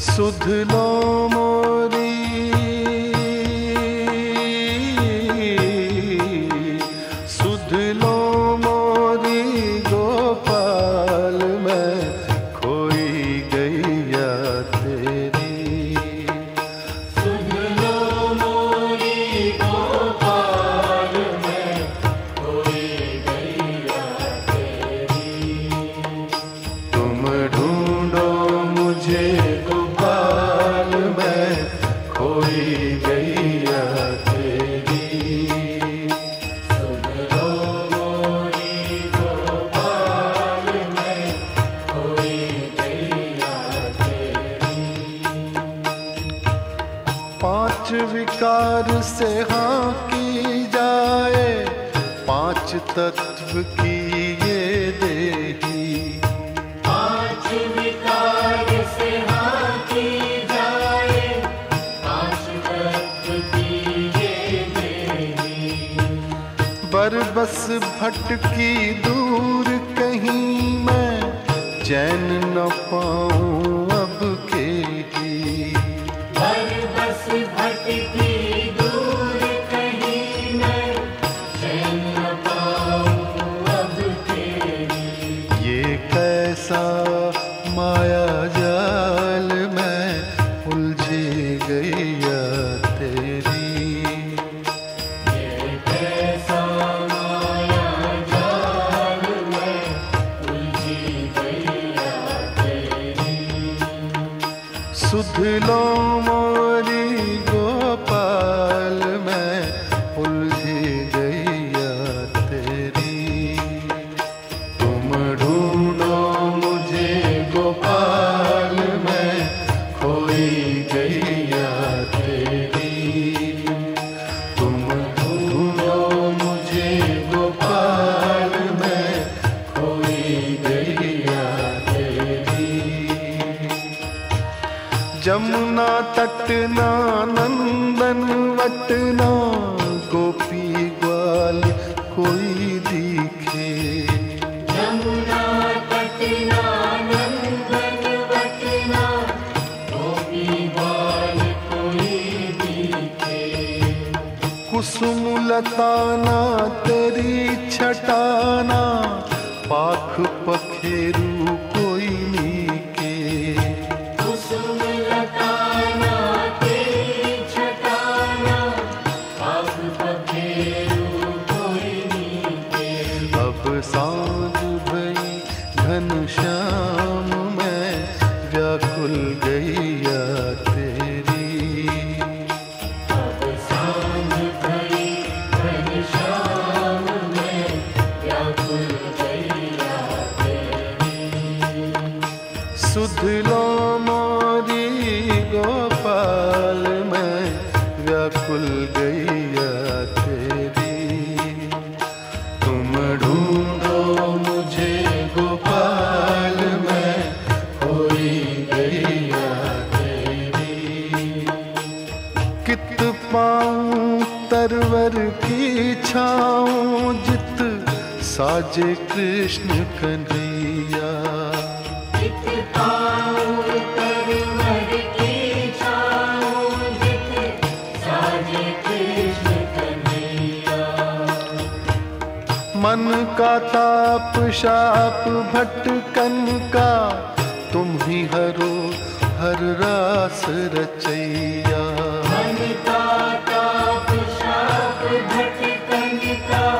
सुधलो मोरी। सुध मोरी गोपाल मैं विकार से हाँ की जाए पाँच तत्व की ये देही। पाँच विकार से हाँ की जाए पाँच तत्व की ये देही। बरबस भटकी दूर कहीं मैं चैन न पाऊँ जमुना तटना नंदन वटना गोपी ग्वाल कोई दिखे। यमुना तटना नंदन वटना गोपी बाल कोई दिखे। कुसुम लताना तेरी छटाना पाख पखेरू सुध लो मोरी गोपाल, में व्याकुल गैया तेरी। तुम ढूंढो मुझे गोपाल, में खोई गैया तेरी। कित पाऊँ तरवर की छाऊं, जित साजे कृष्ण कन्हैया मन का ताप, शाप भटकन का, तुम ही हरो हर रास रचैया। मन का ताप, शाप भटकन का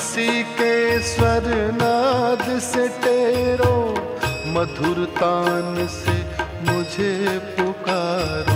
बंसी के स्वर नाद से तेरो मधुर तान से मुझे पुकारो।